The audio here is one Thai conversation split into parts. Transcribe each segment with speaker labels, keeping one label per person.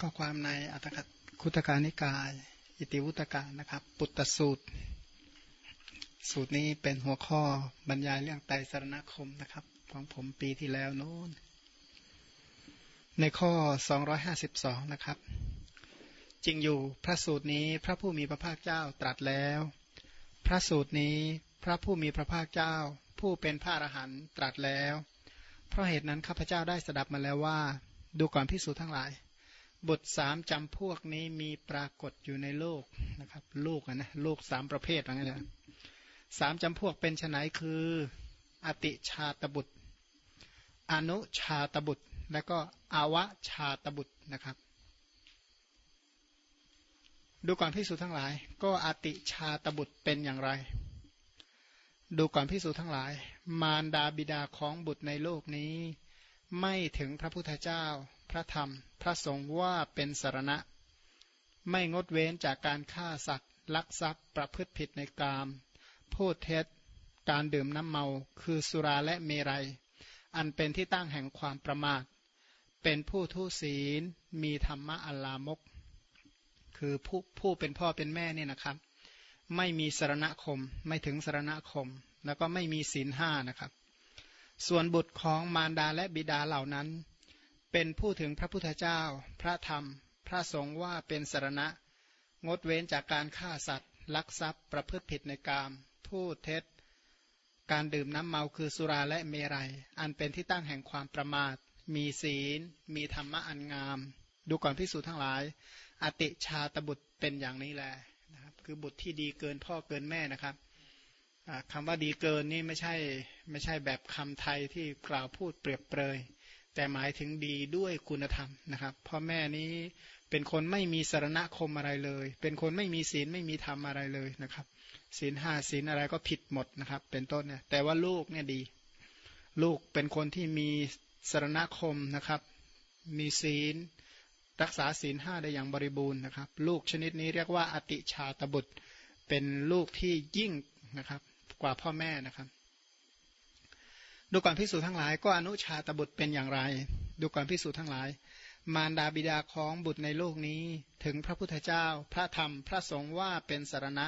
Speaker 1: ก็ความในอัตถคุตการนิกาย อิติวุตกานะครับ ปุตตสูตร สูตรนี้เป็นหัวข้อบรรยายเรื่องไตรสรณคมนะครับ ของผมปีที่แล้วโน้น ในข้อ 252 นะครับ จริงอยู่พระสูตรนี้พระผู้มีพระภาคเจ้าตรัสแล้ว พระสูตรนี้พระผู้มีพระภาคเจ้า ผู้เป็นพระอรหันต์ตรัสแล้ว เพราะเหตุนั้นข้าพเจ้าได้สดับมาแล้วว่า ดูก่อนพิสูจทั้งหลาย บุตรสามจำพวกนี้มีปรากฏอยู่ในโลกนะครับ ลูกนะลูกสามประเภทอะไรนะสามจำพวกเป็นไนคือ อติชาตบุตร อนุชาตบุตร และก็อาวชาตบุตรนะครับ ดูก่อนพิสูจทั้งหลาย ก็อติชาตบุตรเป็นอย่างไร ดูก่อนพิสูจทั้งหลาย มารดาบิดาของบุตรในโลกนี้ ไม่ถึงพระพุทธเจ้า พระธรรม พระสงฆ์ว่าเป็นสารณะ ไม่งดเว้นจากการฆ่าสัตว์ ลักทรัพย์ ประพฤติผิดในกาม พูดเท็จ การดื่มน้ำเมา คือสุราและเมรัย อันเป็นที่ตั้งแห่งความประมาท เป็นผู้ทุศีล มีธรรมะอัลลามก คือผู้ผู้เป็นพ่อเป็นแม่เนี่ยนะครับ ไม่มีสารณคม ไม่ถึงสารณคม แล้วก็ไม่มีศีลห้านะครับ ส่วนบุตรของมารดาและบิดาเหล่านั้น เป็นผู้ถึงพระพุทธเจ้า พระธรรม พระสงฆ์ว่าเป็นสารณะ งดเว้นจากการฆ่าสัตว์ ลักทรัพย์ ประพฤติผิดในกาม พูดเท็จ การดื่มน้ำเมาคือสุราและเมรัย อันเป็นที่ตั้งแห่งความประมาท มีศีล มีธรรมะอันงาม ดูก่อนพิสูจนทั้งหลาย อติชาตบุตรเป็นอย่างนี้แหละนะครับคือบุตรที่ดีเกินพ่อเกินแม่นะครับคำว่าดีเกินนี่ไม่ใช่ไม่ใช่แบบคำไทยที่กล่าวพูดเปรียบเปรย แต่หมายถึงดีด้วยคุณธรรมนะครับพ่อแม่นี้เป็นคนไม่มีสารณคมอะไรเลย เป็นคนไม่มีศีลไม่มีธรรมอะไรเลยนะครับ ศีลห้าศีลอะไรก็ผิดหมดนะครับ เป็นต้นเนี่ยแต่ว่าลูกเนี่ยดี ลูกเป็นคนที่มีสารณคมนะครับ มีศีล รักษาศีลห้าได้อย่างบริบูรณ์นะครับ ลูกชนิดนี้เรียกว่าอติชาตบุตร เป็นลูกที่ยิ่งนะครับ กว่าพ่อแม่นะครับ ดูก่อนพิสูจทั้งหลาย ก็อนุชาตบุตรเป็นอย่างไร ดูก่อนพิสูจทั้งหลาย มารดาบิดาของบุตรในโลกนี้ ถึงพระพุทธเจ้า พระธรรมพระสงฆ์ว่าเป็นสารณะ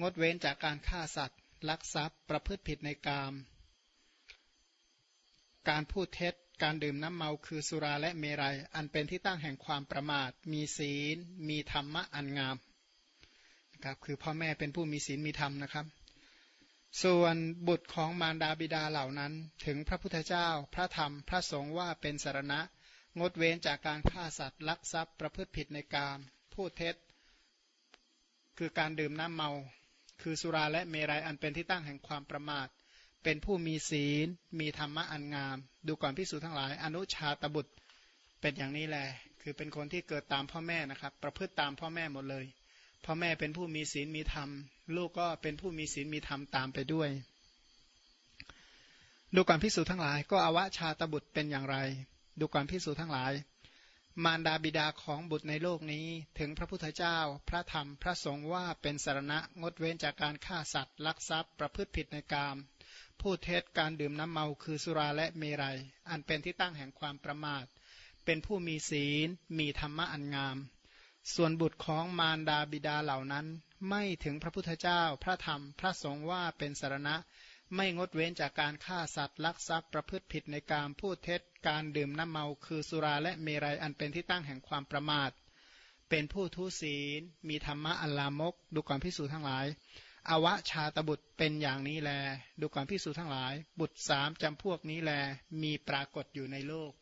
Speaker 1: งดเว้นจากการฆ่าสัตว์ ลักทรัพย์ประพฤติผิดในกาม การพูดเท็จการดื่มน้ำเมาคือสุราและเมรยัย อันเป็นที่ตั้งแห่งความประมาท มีศีล มีธรรมะอันงามนะครับคือพ่อแม่เป็นผู้มีศีลมีธรรมนะครับ ส่วนบุตรของมารดาบิดาเหล่านั้น ถึงพระพุทธเจ้า พระธรรม พระสงฆ์ว่าเป็นสารณะ งดเว้นจากการฆ่าสัตว์ลักทรัพย์ ประพฤติผิดในกามพูดเท็จ คือการดื่มน้ำเมา คือสุราและเมรัยอันเป็นที่ตั้งแห่งความประมาท เป็นผู้มีศีล มีธรรมะอันงาม ดูก่อนพิสูจนทั้งหลาย อนุชาตบุตรเป็นอย่างนี้แหละคือเป็นคนที่เกิดตามพ่อแม่นะครับ ประพฤติตามพ่อแม่หมดเลย พ่อแม่เป็นผู้มีศีลมีธรรม ลูกก็เป็นผู้มีศีลมีธรรมตามไปด้วย ดูก่อนพิสูจทั้งหลาย ก็อวชาตบุตรเป็นอย่างไร ดูก่อนพิสูจทั้งหลาย มารดาบิดาของบุตรในโลกนี้ ถึงพระพุทธเจ้า พระธรรมพระสงฆ์ว่าเป็นสารณะงดเว้นจากการฆ่าสัตว์ลักทรัพย์ ประพฤติผิดในกามพูดเท็จการดื่มน้ำเมาคือสุราและเมรยัยอันเป็นที่ตั้งแห่งความประมาท เป็นผู้มีศีลมีธรรมะอันงาม ส่วนบุตรของมารดาบิดาเหล่านั้น ไม่ถึงพระพุทธเจ้า พระธรรม พระสงฆ์ว่าเป็นสารณะ ไม่งดเว้นจากการฆ่าสัตว์ลักทรัพย์ประพฤติผิดในการพูดเท็จ การดื่มน้ำเมาคือสุราและเมรัยอันเป็นที่ตั้งแห่งความประมาท เป็นผู้ทุศีล มีธรรมะอัลลามก ดูก่อนพิสูจทั้งหลาย อวชาตบุตรเป็นอย่างนี้แล ดูก่อนพิสูจทั้งหลาย บุตรสามจำพวกนี้แล มีปรากฏอยู่ในโลก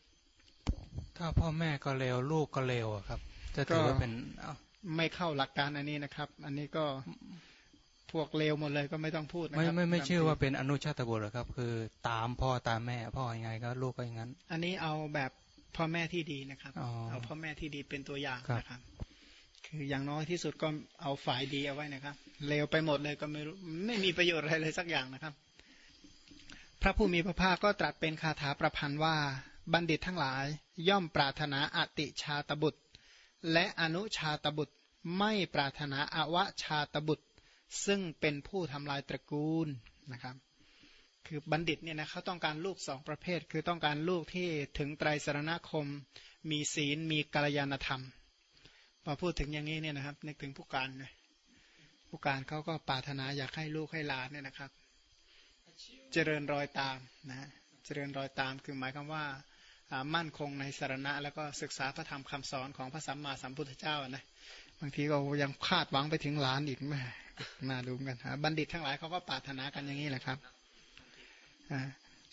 Speaker 2: ถ้าพ่อแม่ก็เลวลูกก็เลวครับ จะถือว่าเป็น
Speaker 1: ไม่เข้าหลักการอันนี้นะครับ อันนี้ก็พวกเลวหมดเลยก็ไม่ต้องพูดนะ
Speaker 2: ครับ ไม่ไม่ไม่เชื่อว่าเป็นอนุชาตบุตรหรอครับ คือตามพ่อตามแม่พ่อยังไงก็ลูกก็อย่างนั้น
Speaker 1: อันนี้เอาแบบพ่อแม่ที่ดีนะครับ เอาพ่อแม่ที่ดีเป็นตัวอย่างนะครับ คืออย่างน้อยที่สุดก็เอาฝ่ายดีเอาไว้นะครับเลวไปหมดเลยก็ไม่รู้ไม่มีประโยชน์อะไรเลยสักอย่างนะครับ พระผู้มีพระภาคก็ตรัสเป็นคาถาประพันธ์ว่าบัณฑิตทั้งหลาย ย่อมปรารถนาอติชาตบุตร และอนุชาตบุตรไม่ปรารถนาอวชาตบุตร ซึ่งเป็นผู้ทำลายตระกูลนะครับคือบัณฑิตเนี่ยนะเขาต้องการลูกสองประเภท คือต้องการลูกที่ถึงไตรสรณคม มีศีลมีกัลยาณธรรมพอพูดถึงอย่างนี้เนี่ยนะครับนึกถึงผู้การนะผู้การเขาก็ปรารถนาอยากให้ลูกให้หลานเนี่ยนะครับ เจริญรอยตามนะเจริญรอยตามคือหมายความว่า มั่นคงในสารณะ แล้วก็ศึกษาพระธรรมคำสอนของพระสัมมาสัมพุทธเจ้านะบางทีก็ยังคาดหวังไปถึงหลานอีกแม่น่าดูกันบัณฑิตทั้งหลายเขาก็ปรารถนากันอย่างนี้แหละครับ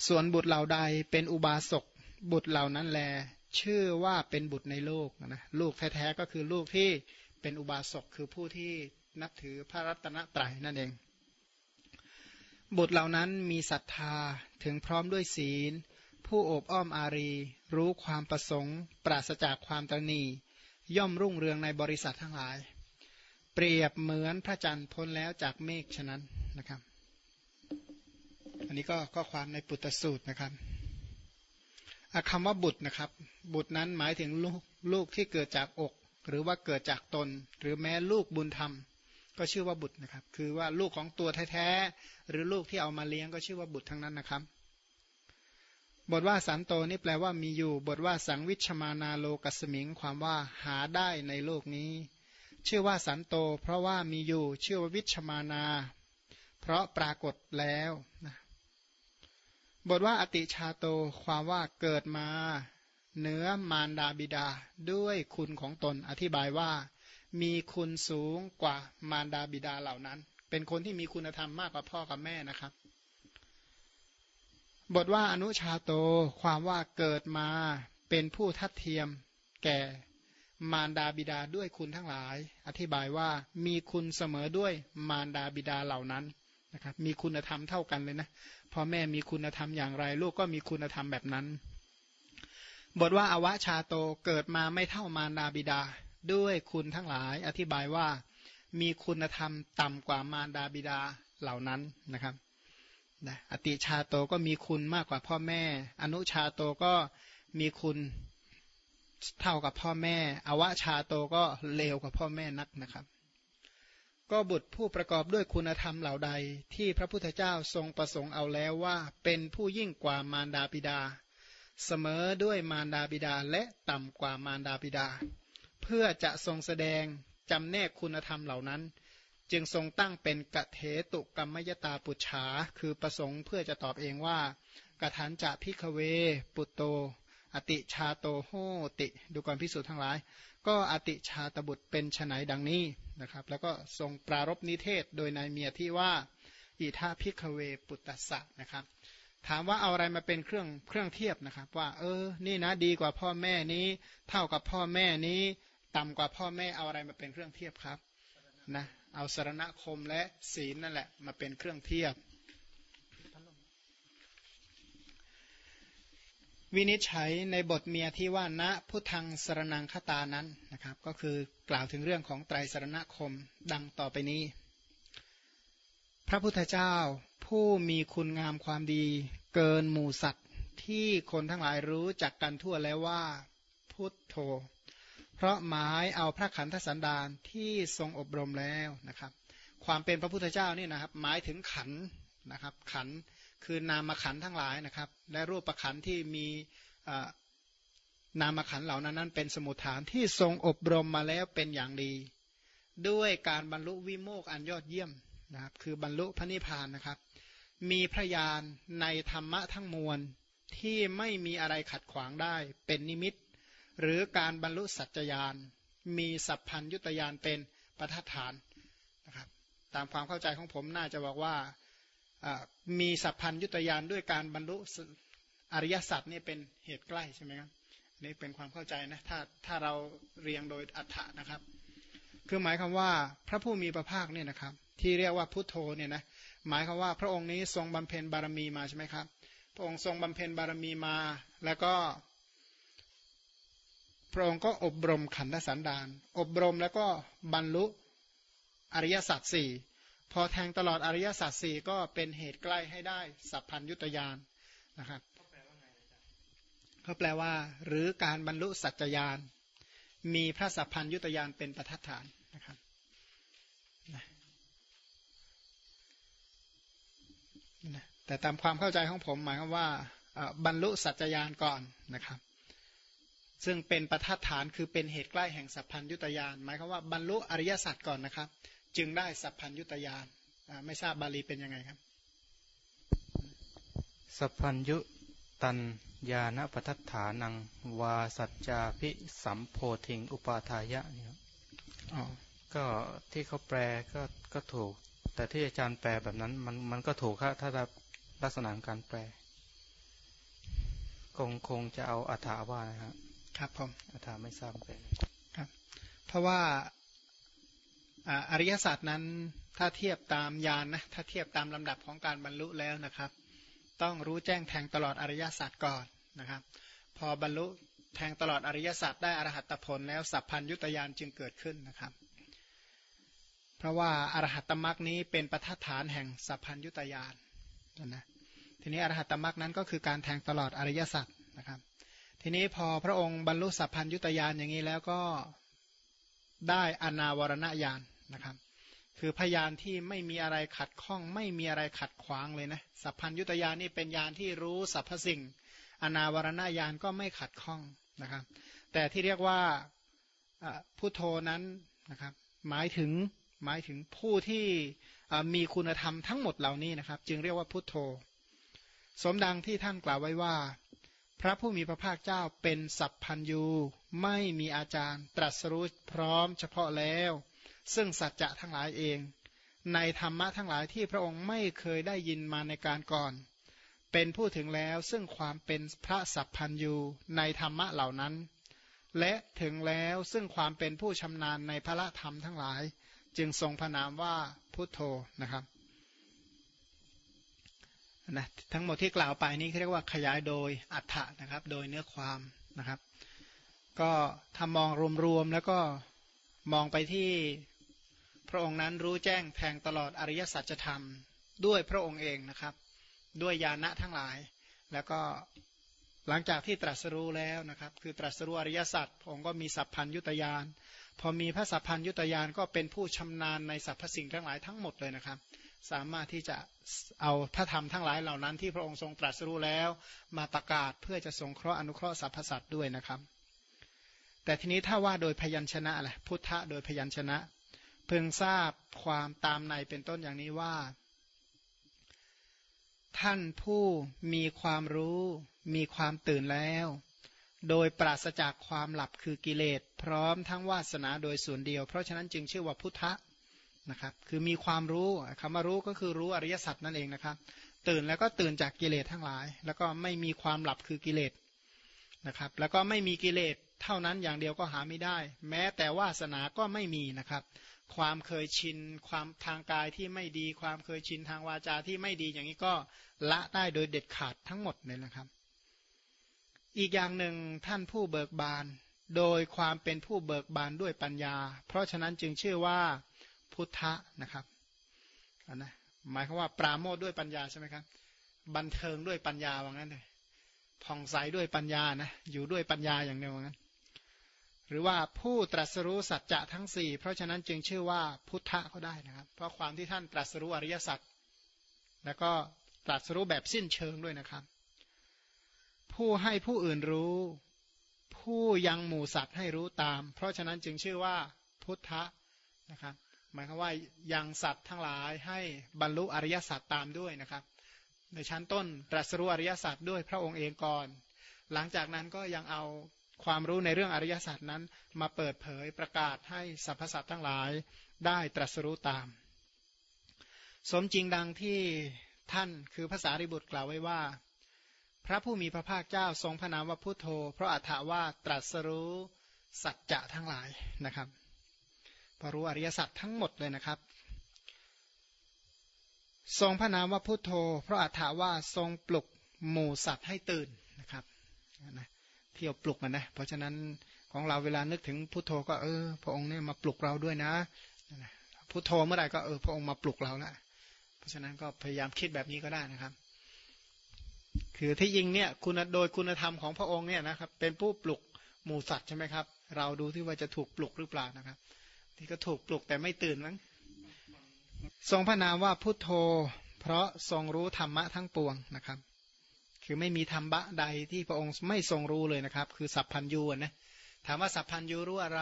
Speaker 1: ส่วนบุตรเหล่าใดเป็นอุบาสกบุตรเหล่านั้นแล ชื่อว่าเป็นบุตรในโลกนะลูกแท้ๆก็คือลูกที่เป็นอุบาสกคือผู้ที่นับถือพระรัตนตรัยนั่นเอง บุตรเหล่านั้นมีศรัทธาถึงพร้อมด้วยศีล ผู้โอบอ้อมอารี รู้ความประสงค์ ปราศจากความตรณี ย่อมรุ่งเรืองในบริษัททั้งหลาย เปรียบเหมือนพระจันทร์พ้นแล้วจากเมฆฉะนั้นนะครับ อันนี้ก็ข้อความในปุตตสูตรนะครับคำว่าบุตรนะครับ บุตรนั้นหมายถึงลูกลูกที่เกิดจากอก หรือว่าเกิดจากตน หรือแม้ลูกบุญธรรม ก็ชื่อว่าบุตรนะครับ คือว่าลูกของตัวแท้ๆหรือลูกที่เอามาเลี้ยงก็ชื่อว่าบุตรทั้งนั้นนะครับ บทว่าสันโตนี่แปลว่ามีอยู่ บทว่าสังวิชมานาโลกัสมิง ความว่าหาได้ในโลกนี้ ชื่อว่าสันโต เพราะว่ามีอยู่ ชื่อว่าวิชมานา เพราะปรากฏแล้วนะบทว่าอติชาโต ความว่าเกิดมาเนื้อมารดาบิดาด้วยคุณของตนอธิบายว่า มีคุณสูงกว่ามารดาบิดาเหล่านั้น เป็นคนที่มีคุณธรรมมากกว่าพ่อกับแม่นะครับ บทว่าอนุชาโตความว่าเกิดมาเป็นผู้ทัดเทียม แก่มารดาบิดาด้วยคุณทั้งหลาย อธิบายว่ามีคุณเสมอด้วยมารดาบิดาเหล่านั้นนะครับมีคุณธรรมเท่ากันเลยนะพ่อแม่มีคุณธรรมอย่างไรลูกก็มีคุณธรรมแบบนั้น บทว่าอวชาโตเกิดมาไม่เท่ามารดาบิดาด้วยคุณทั้งหลาย อธิบายว่ามีคุณธรรมต่ำกว่ามารดาบิดาเหล่านั้นนะครับ นะอติชาโตก็มีคุณมากกว่าพ่อแม่ อนุชาโตก็มีคุณเท่ากับพ่อแม่ อวชาโตก็เลวกว่าพ่อแม่นักนะครับ ก็บุตรผู้ประกอบด้วยคุณธรรมเหล่าใด ที่พระพุทธเจ้าทรงประสงค์เอาแล้วว่า เป็นผู้ยิ่งกว่ามารดาบิดา เสมอด้วยมารดาบิดาและต่ำกว่ามารดาบิดา เพื่อจะทรงแสดงจำแนกคุณธรรมเหล่านั้น จึงทรงตั้งเป็นกะเทตุกรรมยตาปุจฉา คือประสงค์เพื่อจะตอบเองว่ากะทันจะพิกเว ปุตโต อติชาโตโหติ ดูก่อนพิสูจน์ทั้งหลาย ก็อติชาตบุตรเป็นไนดังนี้นะครับ แล้วก็ทรงปรารบนิเทศโดยนายเมียที่ว่าอิทาพิกเวปุตตสะนะครับถามว่าเอาอะไรมาเป็นเครื่องเครื่องเทียบนะครับ ว่า เออ นี่นะดีกว่าพ่อแม่นี้ เท่ากับพ่อแม่นี้ ต่ำกว่าพ่อแม่เอาอะไรมาเป็นเครื่องเทียบครับนะ เอาสารณคมและศีลนั่นแหละมาเป็นเครื่องเทียบ วินิจฉัยในบทเมียที่ว่าณพุทธังสรนังคตานั้นนะครับ ก็คือกล่าวถึงเรื่องของไตรสรณคมดังต่อไปนี้ พระพุทธเจ้าผู้มีคุณงามความดีเกินหมู่สัตว์ที่คนทั้งหลายรู้จักกันทั่วแล้วว่า พุทโธ ราะหมายเอาพระขันธสันดานที่ทรงอบรมแล้วนะครับ ความเป็นพระพุทธเจ้านี่นะครับ หมายถึงขันนะครับ ขันคือนามขันทั้งหลายนะครับ และรูปประขันที่มีนามขันเหล่านั้นนั้น เป็นสมุทฐานที่ทรงอบรมมาแล้วเป็นอย่างดี ด้วยการบรรลุวิโมกอันยอดเยี่ยมนะครับ คือบรรลุพระนิพพานนะครับ มีพระญาณในธรรมะทั้งมวลที่ไม่มีอะไรขัดขวางได้ เป็นนิมิต หรือการบรรลุสัจจญาณมีสัพพัญยุตยานเป็นประทัดฐานนะครับตามความเข้าใจของผมน่าจะบอกว่ามีสัพพัญยุตยานด้วยการบรรลุอริยสัจนี่เป็นเหตุใกล้ใช่ไหมครับนี่เป็นความเข้าใจนะถ้าถ้าเราเรียงโดยอัฏฐะนะครับ คือหมายคำว่าพระผู้มีพระภาคเนี่ยนะครับที่เรียกว่าพุทโธเนี่ยนะหมายคำว่าพระองค์นี้ทรงบำเพ็ญบารมีมาใช่ไหมครับ พระองค์ทรงบำเพ็ญบารมีมา แล้วก็ พระองค์ก็อบรมขันธสันดาน อบรมแล้วก็บรรลุอริยสัจสี่พอแทงตลอดอริยสัจสี่ก็เป็นเหตุใกล้ให้ได้ สัพพัญยุตยานนะครับเขาแปลว่า หรือการบรรลุสัจจยาน มีพระสัพพัญยุตยานเป็นประทัดฐานนะครับแต่ตามความเข้าใจของผมหมายความว่าบรรลุสัจจญาณก่อนนะครับ ซึ่งเป็นประทัดฐานคือเป็นเหตุใกล้แห่งสัพพัญยุตยานหมายความว่าบรรลุอริยสัจก่อนนะครับ จึงได้สัพพัญยุตยานไม่ทราบบาลีเป็นยังไงครับ
Speaker 2: สัพพัญยุตันญาณปัฏฐานังวาสัจจาพิสัมโพธิงอุปาทายะนี่ครับก็ที่เขาแปลก็ก็ถูก แต่ที่อาจารย์แปลแบบนั้น มันมันก็ถูกครับถ้าลักษณะการแปล คงคงจะเอาอัฐาว่านะครับ
Speaker 1: ครับผม
Speaker 2: อัฐาไม่ทราบเป็น
Speaker 1: ครับ เพราะว่าอริยศาสตร์นั้นถ้าเทียบตามยานนะถ้าเทียบตามลำดับของการบรรลุแล้วนะครับ ต้องรู้แจ้งแทงตลอดอริยศาสตร์ก่อนนะครับ พอบรรลุแทงตลอดอริยศาสตร์ได้อรหัตผลแล้วสัพพัญยุตยานจึงเกิดขึ้นนะครับ เพราะว่าอรหัตมรักนี้เป็นประทัดฐานแห่งสัพพัญยุตยานนะทีนี้อรหัตมรักนั้นก็คือการแทงตลอดอริยสัจนะครับ ทีนี้พอพระองค์บรรลุสัพพัญยุตยานอย่างนี้แล้วก็ได้อนาวรณญาณนะครับ คือพยานที่ไม่มีอะไรขัดข้อง ไม่มีอะไรขัดขวางเลยนะสัพพัญยุตยานนี่เป็นญาณที่รู้สรรพสิ่ง อนาวรณญาณก็ไม่ขัดข้องนะครับ แต่ที่เรียกว่าผู้โทนั้นนะครับ หมายถึงหมายถึงผู้ที่มีคุณธรรมทั้งหมดเหล่านี้นะครับ จึงเรียกว่าพุทโธ สมดังที่ท่านกล่าวไว้ว่า พระผู้มีพระภาคเจ้าเป็นสัพพัญยูไม่มีอาจารย์ ตรัสรู้พร้อมเฉพาะแล้ว ซึ่งสัจจะทั้งหลายเอง ในธรรมะทั้งหลายที่พระองค์ไม่เคยได้ยินมาในการก่อน เป็นผู้ถึงแล้วซึ่งความเป็นพระสัพพัญยูในธรรมะเหล่านั้น และถึงแล้วซึ่งความเป็นผู้ชำนาญในพระธรรมทั้งหลาย จึงทรงพระนามว่าพุทโธนะครับ นะทั้งหมดที่กล่าวไปนี้เรียกว่าขยายโดยอัฏฐะนะครับ โดยเนื้อความนะครับ ก็ทำมองรวมๆแล้วก็มองไปที่พระองค์นั้นรู้แจ้งแทงตลอดอริยสัจธรรม ด้วยพระองค์เองนะครับ ด้วยญาณะทั้งหลาย แล้วก็หลังจากที่ตรัสรู้แล้วนะครับ คือตรัสรู้อริยสัจพระองค์ก็มีสัพพัญยุตยานพอมีพระสัพพัญยุตยานก็เป็นผู้ชำนาญในสรรพสิ่งทั้งหลายทั้งหมดเลยนะครับ สามารถที่จะเอาพระธรรมทั้งหลายเหล่านั้นที่พระองค์ทรงตรัสรู้แล้ว มาประกาศเพื่อจะทรงเคราะห์อนุเคราะห์สรรพสัตว์ด้วยนะครับ แต่ทีนี้ถ้าว่าโดยพยัญชนะแหละพุทธะโดยพยัญชนะ เพิ่งทราบความตามในเป็นต้นอย่างนี้ว่า ท่านผู้มีความรู้ มีความตื่นแล้ว โดยปราศจากความหลับคือกิเลสพร้อมทั้งวาสนาโดยส่วนเดียว เพราะฉะนั้นจึงชื่อว่าพุทธะ นะครับ คือมีความรู้คำว่ารู้ก็คือรู้อริยสัจนั่นเองนะครับ ตื่นแล้วก็ตื่นจากกิเลสทั้งหลาย แล้วก็ไม่มีความหลับคือกิเลสนะครับ แล้วก็ไม่มีกิเลสเท่านั้นอย่างเดียวก็หาไม่ได้ แม้แต่วาสนาก็ไม่มีนะครับ ความเคยชินความทางกายที่ไม่ดี ความเคยชินทางวาจาที่ไม่ดีอย่างนี้ก็ละได้โดยเด็ดขาดทั้งหมดเลยนะครับ อีกอย่างหนึ่งท่านผู้เบิกบาน โดยความเป็นผู้เบิกบานด้วยปัญญา เพราะฉะนั้นจึงชื่อว่า พุทธะนะครับนนะหมายความว่าปราโมทด้วยปัญญาใช่ไหมครับ บันเทิงด้วยปัญญาว่างั้นเลยผ่องใสด้วยปัญญานะอยู่ด้วยปัญญาอย่างเดียวว่างั้น หรือว่าผู้ตรัสรู้สัจจะทั้งสี่เพราะฉะนั้นจึงชื่อว่าพุทธะเขาได้นะครับ เพราะความที่ท่านตรัสรู้อริยสัจแล้วก็ตรัสรู้แบบสิ้นเชิงด้วยนะครับ ผู้ให้ผู้อื่นรู้ ผู้ยังหมู่สัตว์ให้รู้ตาม เพราะฉะนั้นจึงชื่อว่าพุทธะนะครับ หมายความว่ายังสัตว์ทั้งหลายให้บรรลุอริยสัจตามด้วยนะครับ ในชั้นต้นตรัสรู้อริยสัจด้วยพระองค์เองก่อน หลังจากนั้นก็ยังเอาความรู้ในเรื่องอริยสัจนั้นมาเปิดเผยประกาศให้สรรพสัตว์ทั้งหลายได้ตรัสรู้ตาม สมจริงดังที่ท่านคือภาษาริบุตรกล่าวไว้ว่า พระผู้มีพระภาคเจ้าทรงพระนามว่าพุทโธ เพราะอัฏฐว่าตรัสรู้สัจจะทั้งหลายนะครับ พรู้อริยสัจทั้งหมดเลยนะครับ ทรงพระนามว่าพุทโธ เพราะอัฏฐาว่าทรงปลุกหมู่สัตว์ให้ตื่นนะครับนะเที่ยวปลุกมันนะเพราะฉะนั้นของเราเวลานึกถึงพุทโธก็เออ พระองค์เนี่ยมาปลุกเราด้วยนะพุทโธเมื่อไหร่ก็เออพระองค์มาปลุกเราแล้วเพราะฉะนั้นก็พยายามคิดแบบนี้ก็ได้นะครับ คือที่ยิงเนี่ยคุณโดยคุณธรรมของพระองค์เนี่ยนะครับ เป็นผู้ปลุกหมู่สัตว์ใช่ไหมครับ เราดูที่ว่าจะถูกปลุกหรือเปล่านะครับ ที่ก็ถูกปลุกแต่ไม่ตื่นมั้งทรงพระนามว่าพุทโธ เพราะทรงรู้ธรรมะทั้งปวงนะครับ คือไม่มีธรรมะใดที่พระองค์ไม่ทรงรู้เลยนะครับ คือสัพพัญญูนะถามว่าสัพพัญญูรู้อะไร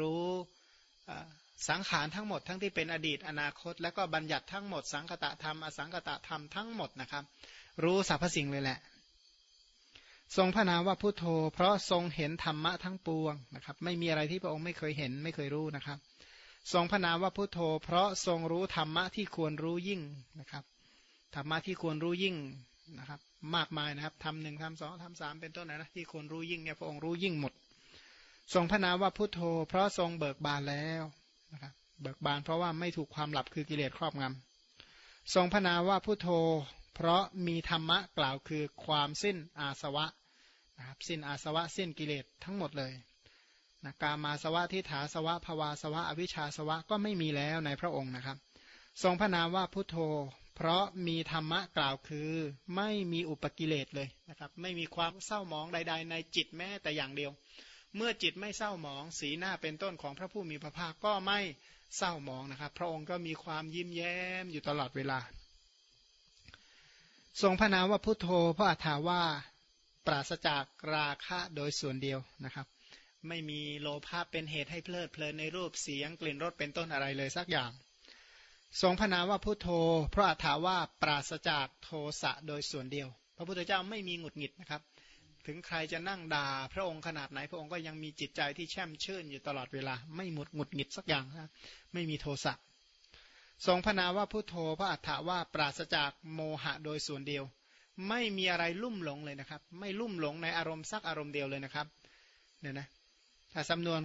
Speaker 1: รู้สังขารทั้งหมดทั้งที่เป็นอดีตอนาคต แล้วก็บัญญัติทั้งหมด สังคตะธรรมอสังคตะธรรมทั้งหมดนะครับ รู้สรรพสิ่งเลยแหละ ทรงพระนามว่าพุทโธ เพราะทรงเห็นธรรมะทั้งปวงนะครับ ไม่มีอะไรที่พระองค์ไม่เคยเห็นไม่เคยรู้นะครับ ทรงพระนามว่าพุทโธ เพราะทรงรู้ธรรมะที่ควรรู้ยิ่งนะครับธรรมะที่ควรรู้ยิ่งนะครับ มากมายนะครับทำหนึ่งทำสองทำสามเป็นต้นนะที่ควรรู้ยิ่งเนี่ยพระองค์รู้ยิ่งหมด ทรงพระนามว่าพุทโธ เพราะทรงเบิกบานแล้วนะครับเบิกบานเพราะว่าไม่ถูกความหลับคือกิเลสครอบงำทรงพระนามว่าพุทโธ เพราะมีธรรมะกล่าวคือความสิ้นอาสวะนะครับสิ้นอาสวะสิ้นกิเลสทั้งหมดเลยนะกามาสวะทิฏฐาสวะภวาสวะ อวิชชาสวะก็ไม่มีแล้วในพระองค์นะครับ ทรงพระนามว่าพุทโธ เพราะมีธรรมะกล่าวคือไม่มีอุปกิเลสเลยนะครับ ไม่มีความเศร้าหมองใด ๆ ในจิตแม้แต่อย่างเดียว เมื่อจิตไม่เศร้าหมอง สีหน้าเป็นต้นของพระผู้มีพระภาคก็ไม่เศร้าหมองนะครับ พระองค์ก็มีความยิ้มแย้มอยู่ตลอดเวลา ทรงพระนามว่าพุทโธพระอัฏฐาว่าปราศจากราคะโดยส่วนเดียวนะครับ ไม่มีโลภะเป็นเหตุให้เพลิดเพลินในรูปเสียงกลิ่นรสเป็นต้นอะไรเลยสักอย่าง ทรงพระนามว่าพุทโธพระอัฏฐาว่าปราศจากโทสะโดยส่วนเดียว พระพุทธเจ้าไม่มีหงุดหงิดนะครับ ถึงใครจะนั่งด่าพระองค์ขนาดไหนพระองค์ก็ยังมีจิตใจที่แช่มชื่นอยู่ตลอดเวลา ไม่หมดหงุดหงิดสักอย่างนะไม่มีโทสะ ทรงพนาว่าพุทโธพระอัฏฐาว่าปราศจากโมหะโดยส่วนเดียว ไม่มีอะไรลุ่มหลงเลยนะครับ ไม่ลุ่มหลงในอารมณ์สักอารมณ์เดียวเลยนะครับเนี่ยนะถ้าสำนวน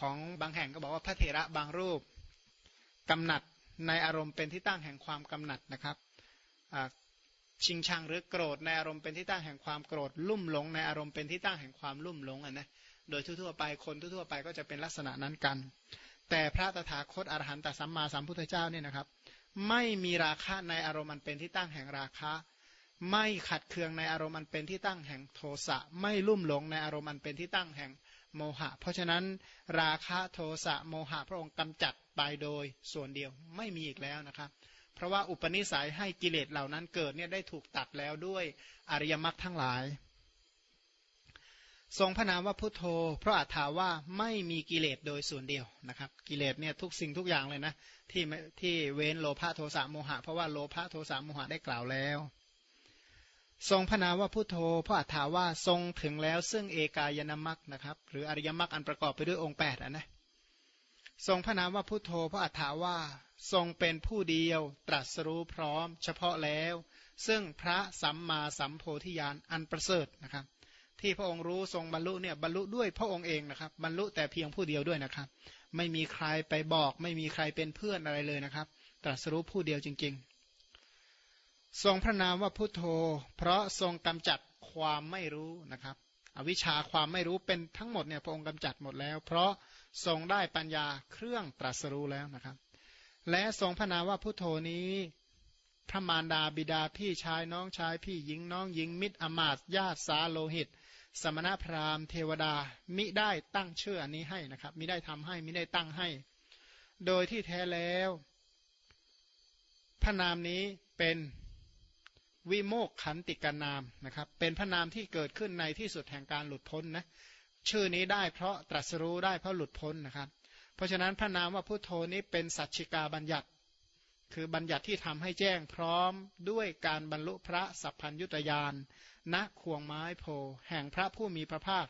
Speaker 1: ของบางแห่งก็บอกว่าพระเถระบางรูปกำหนัดในอารมณ์เป็นที่ตั้งแห่งความกำหนัดนะครับชิงชังหรือโกรธในอารมณ์เป็นที่ตั้งแห่งความโกรธ ลุ่มหลงในอารมณ์เป็นที่ตั้งแห่งความลุ่มหลงอะนะโดยทั่วๆไปคนทั่วๆไปก็จะเป็นลักษณะนั้นกัน แต่พระตถาคตอรหันตสัมมาสัมพุทธเจ้าเนี่ยนะครับ ไม่มีราคะในอารมณ์มันเป็นที่ตั้งแห่งราคะ ไม่ขัดเคืองในอารมณ์มันเป็นที่ตั้งแห่งโทสะไม่ลุ่มหลงในอารมณ์มันเป็นที่ตั้งแห่งโมหะ เพราะฉะนั้นราคะโทสะโมหะพระองค์กำจัดไปโดยส่วนเดียวไม่มีอีกแล้วนะครับ เพราะว่าอุปนิสัยให้กิเลสเหล่านั้นเกิดเนี่ยได้ถูกตัดแล้วด้วยอริยมรรคทั้งหลาย ทรงพระนามว่าพุทโธ เพราะอาถาว่าไม่มีกิเลสโดยส่วนเดียวนะครับ กิเลสเนี่ยทุกสิ่งทุกอย่างเลยนะที่ที่เว้นโลภะโทสะโมหะ เพราะว่าโลภะโทสะโมหะได้กล่าวแล้ว ทรงพระนามว่าพุทโธ เพราะอาถาว่าทรงถึงแล้วซึ่งเอกายนามัคนะครับ หรืออริยมรรคอันประกอบไปด้วยองค์8อะนะทรงพระนามว่าพุทโธ เพราะอาถาว่าทรงเป็นผู้เดียวตรัสรู้พร้อม เฉพาะแล้ว ซึ่งพระสัมมาสัมโพธิญาณอันประเสริฐนะครับ ที่พระองค์รู้ทรงบรรลุเนี่ยบรรลุด้วยพระองค์เองนะครับ บรรลุแต่เพียงผู้เดียวด้วยนะครับ ไม่มีใครไปบอก ไม่มีใครเป็นเพื่อนอะไรเลยนะครับ ตรัสรู้ผู้เดียวจริง ๆ ทรงพระนามว่าพุทโธ เพราะทรงกำจัดความไม่รู้นะครับ อวิชชาความไม่รู้เป็นทั้งหมดเนี่ยพระองค์กำจัดหมดแล้ว เพราะทรงได้ปัญญาเครื่องตรัสรู้แล้วนะครับ และทรงพระนามว่าพุทโธนี้ พระมารดาบิดาพี่ชายน้องชายพี่หญิงน้องหญิงมิตรอมาตญาติสาโลหิต สมณพราหมณ์เทวดามิได้ตั้งเชื่ออันนี้ให้นะครับมิได้ทำให้มิได้ตั้งให้ โดยที่แท้แล้ว พระนามนี้เป็นวิโมกขันติกนามนะครับ เป็นพระนามที่เกิดขึ้นในที่สุดแห่งการหลุดพ้นนะชื่อนี้ได้เพราะตรัสรู้ได้เพราะหลุดพ้นนะครับ เพราะฉะนั้นพระนามว่าพุทโธนี้เป็นสัจฉิกาบัญญัติ คือบัญญัติที่ทำให้แจ้งพร้อมด้วยการบรรลุพระสัพพัญยุตยานณควงไม้โพแห่งพระผู้มีพระภาค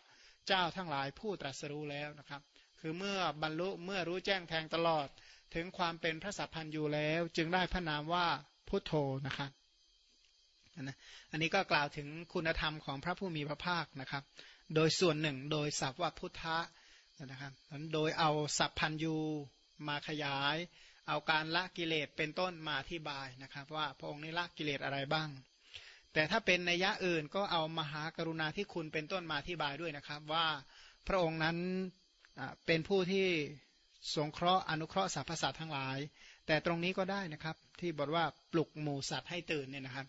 Speaker 1: เจ้าทั้งหลายผู้ตรัสรู้แล้วนะครับ คือเมื่อบรรลุเมื่อรู้แจ้งแทงตลอดถึงความเป็นพระสัพพัญยูแล้ว จึงได้พระนามว่าพุทโธนะครับอันนี้ก็กล่าวถึงคุณธรรมของพระผู้มีพระภาคนะครับ โดยส่วนหนึ่งโดยศัพว่าพุทธะนะครับ โดยเอาสัพพัญยูมาขยาย เอาการละกิเลสเป็นต้นมาอธิบายนะครับ ว่าพระองค์นี้ละกิเลสอะไรบ้าง แต่ถ้าเป็นในยะอื่นก็เอามหากรุณาที่คุณเป็นต้นมาอธิบายด้วยนะครับ ว่าพระองค์นั้นเป็นผู้ที่สงเคราะห์อนุเคราะห์สรรพสัตว์ทั้งหลาย แต่ตรงนี้ก็ได้นะครับ ที่บอกว่าปลุกหมูสัตว์ให้ตื่นเนี่ยนะครับ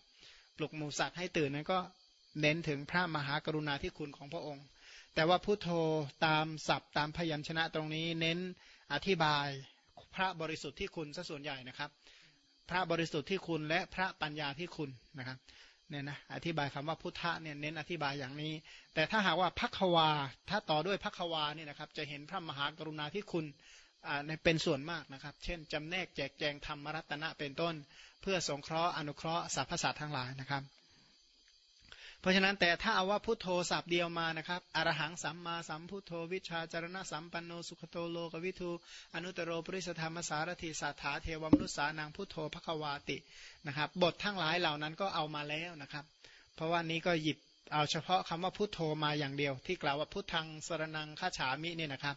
Speaker 1: ปลุกหมูสัตว์ให้ตื่นนั้นก็เน้นถึงพระมหากรุณาธิคุณของพระองค์ แต่ว่าพุทโธตามศัพท์ตามพยัญชนะตรงนี้เน้นอธิบาย พระบริสุทธิ์ที่คุณซะส่วนใหญ่นะครับ พระบริสุทธิ์ที่คุณและพระปัญญาที่คุณนะครับเนี่ยนะอธิบายคำว่าพุทธะเนี่ยเน้นอธิบายอย่างนี้ แต่ถ้าหากว่าพักวา ถ้าต่อด้วยพักวาเนี่ยนะครับ จะเห็นพระมหากรุณาที่คุณในเป็นส่วนมากนะครับ เช่นจำแนกแจกแจงธรรมรัตนะเป็นต้น เพื่อสงเคราะห์อนุเคราะห์สรรพสัตว์ทั้งหลายนะครับ เพราะฉะนั้นแต่ถ้าเอาว่าพุทโธสับเดียวมานะครับอรหังสัมมาสัมพุทโธวิชาจารณะสัมปันโนสุขโตโลกวิทูอนุตโรปริสธรรมสารถิสัทธาเทวมนุษสานังพุทโธภควาตินะครับ บททั้งหลายเหล่านั้นก็เอามาแล้วนะครับ เพราะว่านี้ก็หยิบเอาเฉพาะคำว่าพุทโธมาอย่างเดียว ที่กล่าวว่าพุทธังสรนังฆาฉามินี่นะครับ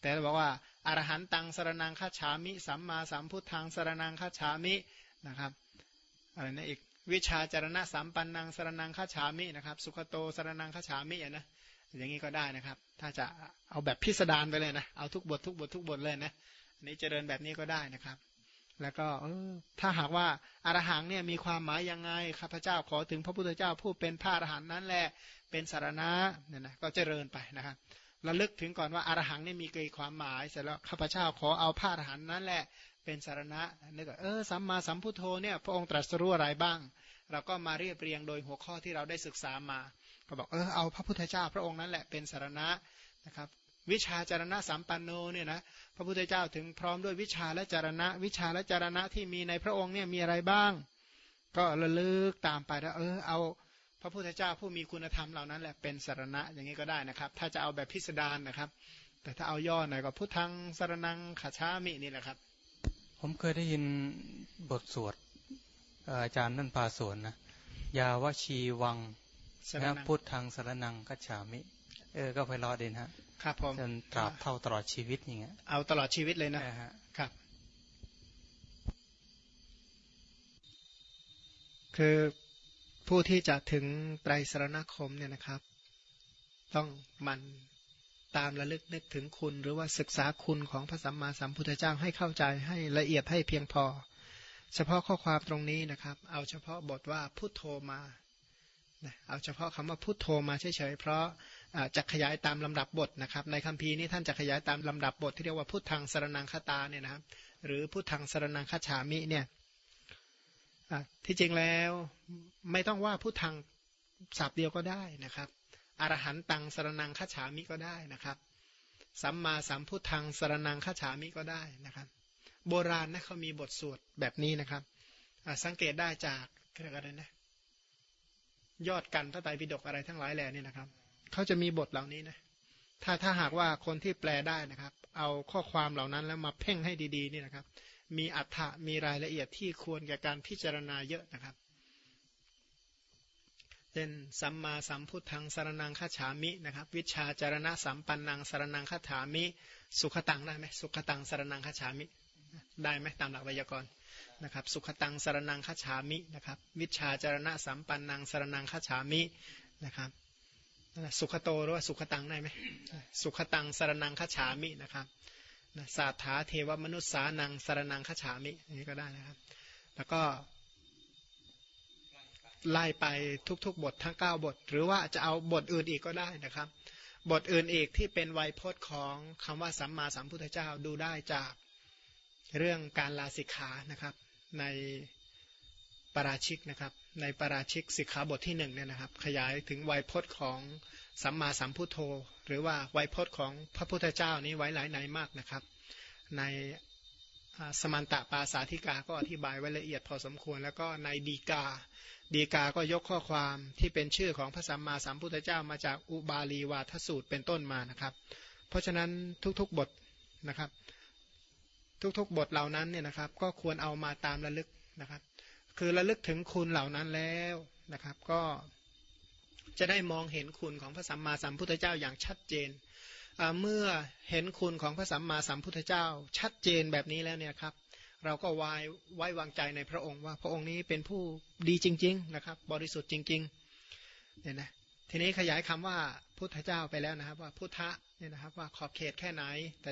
Speaker 1: แต่บอกว่าอรหันตังสรนังฆาฉามิ สัมมาสัมพุทธังสรนังฆาฉามินะครับอะไรนะอีก วิชาจารณะสามปันนังสรนังฆาฉามินะครับ สุขโตสรนังฆาฉามินะอย่างนี้ก็ได้นะครับ ถ้าจะเอาแบบพิสดารไปเลยนะเอาทุกบททุกบททุกบทเลยนะนี้เจริญแบบนี้ก็ได้นะครับ แล้วก็อถ้าหากว่าอารหังเนี่ยมีความหมายยังไงข้าพเจ้าขอถึงพระพุทธเจ้าผู้เป็นพระอรหันต์นั้นแหละเป็นสารณะเนี่ยนะก็เจริญไปนะครับระลึกถึงก่อนว่าอารหังเนี่ยมีเกี่ความหมายเสร็จแล้วข้าพเจ้าขอเอาพระอรหันต์นั้นแหละ เป็นสารณะนึกว่าเออสัมมาสัมพุทโธเนี่ยพระองค์ตรัสรู้อะไรบ้าง เราก็มาเรียบเรียงโดยหัวข้อที่เราได้ศึกษามา ก็บอกเออเอาพระพุทธเจ้าพระองค์นั้นแหละเป็นสารณะนะครับวิชาจารณะสัมปันโนเนี่ยนะพระพุทธเจ้าถึงพร้อมด้วยวิชาและจารณะ วิชาและจารณะที่มีในพระองค์เนี่ยมีอะไรบ้าง ก็ระลึกตามไปแล้วเออเอาพระพุทธเจ้าผู้มีคุณธรรมเหล่านั้นแหละเป็นสารณะอย่างนี้ก็ได้นะครับ ถ้าจะเอาแบบพิสดารนะครับ แต่ถ้าเอาย่อหน่อยก็พุทธังสารนังขาชามินี่แหละครับ
Speaker 2: ผมเคยได้ยินบทสวดอาจารย์นั่นพาสวนนะยาวชีวังนะพุทธังสารนังกัจฉามิ เออก็ไปรอเด่นฮะ
Speaker 1: ครับผม
Speaker 2: จนตราบเท่าตลอดชีวิตอย่างเงี้ย
Speaker 1: เอาตลอดชีวิตเลยนะครับ คือผู้ที่จะถึงไตรสรณคมเนี่ยนะครับ ต้องมัน ตามระลึกนึกถึงคุณ หรือว่าศึกษาคุณของพระสัมมาสัมพุทธเจ้าให้เข้าใจให้ละเอียดให้เพียงพอ เฉพาะข้อความตรงนี้นะครับ เอาเฉพาะบทว่าพุทโธมาเอาเฉพาะคำว่าพุทโธมาเฉยๆเพราะจะขยายตามลำดับบทนะครับ ในคัมภีร์นี้ท่านจะขยายตามลำดับบทที่เรียกว่าพุทธังสรนังคตาเนี่ยนะครับ หรือพุทธังสรนังคฉามิเนี่ยที่จริงแล้วไม่ต้องว่าพุทธังสับเดียวก็ได้นะครับ อรหันตังสรนังฆาฉามิก็ได้นะครับ สัมมาสัมพุทธังสรนังฆาฉามิก็ได้นะครับ โบราณนะเขามีบทสวดแบบนี้นะครับ สังเกตได้จากเรียกอะไรนะ ยอดกันพระไตรปิฎกอะไรทั้งหลายแหล่นี่นะครับเขาจะมีบทเหล่านี้นะถ้าถ้าหากว่าคนที่แปลได้นะครับ เอาข้อความเหล่านั้นแล้วมาเพ่งให้ดีๆนี่นะครับ มีอัฏฐะมีรายละเอียดที่ควรแก่การพิจารณาเยอะนะครับ เช่นสัมมาสัมพุทธังสารนังฆาฉามินะครับ วิชาจารณะสัมปันนังสารนังฆาถามิ สุขตังได้ไหมสุขตังสารนังฆาฉามิ ได้ไหมตามหลักไวยากรณ์นะครับ สุขตังสารนังฆาฉามินะครับ วิชาจารณะสัมปันนังสารนังฆาฉามินะครับสุขโตหรือว่าสุขตังได้ไหมสุขตังสารนังฆาฉามินะครับสาถาเทวมนุษย์สานังสารนังฆาฉามิอันนี้ก็ได้นะครับ แล้วก็ ไล่ไปทุกๆ บททั้ง 9 บท หรือว่าจะเอาบทอื่นอีกก็ได้นะครับ บทอื่นอีกที่เป็นไวยพจน์ของคำว่าสัมมาสัมพุทธเจ้าดูได้จากเรื่องการลาสิกขานะครับในปราชิกนะครับ ในปราชิกสิกขาบทที่หนึ่งเนี่ยนะครับ ขยายถึงไวยพจน์ของสัมมาสัมพุทโธ หรือว่าไวยพจน์ของพระพุทธเจ้านี้ไว้หลายในมากนะครับ ใน สมันตะปาสาธิกาก็อธิบายไว้ละเอียดพอสมควร แล้วก็ในดีกา ดีกาก็ยกข้อความที่เป็นชื่อของพระสัมมาสัมพุทธเจ้ามาจากอุบาลีวาทสูตรเป็นต้นมานะครับ เพราะฉะนั้นทุกๆบทนะครับ ทุกๆบทเหล่านั้นเนี่ยนะครับ ก็ควรเอามาตามระลึกนะครับ คือระลึกถึงคุณเหล่านั้นแล้วนะครับ ก็จะได้มองเห็นคุณของพระสัมมาสัมพุทธเจ้าอย่างชัดเจน เมื่อเห็นคุณของพระสัมมาสัมพุทธเจ้า ชัดเจนแบบนี้แล้วเนี่ยครับเราก็วายไว้วางใจในพระองค์ว่าพระองค์นี้เป็นผู้ดีจริง ๆ นะครับ บริสุทธิ์จริงๆเนี่ยนะทีนี้ขยายคำว่าพุทธเจ้าไปแล้วนะครับ ว่าพุทธะเนี่ยนะครับว่าขอบเขตแค่ไหน แต่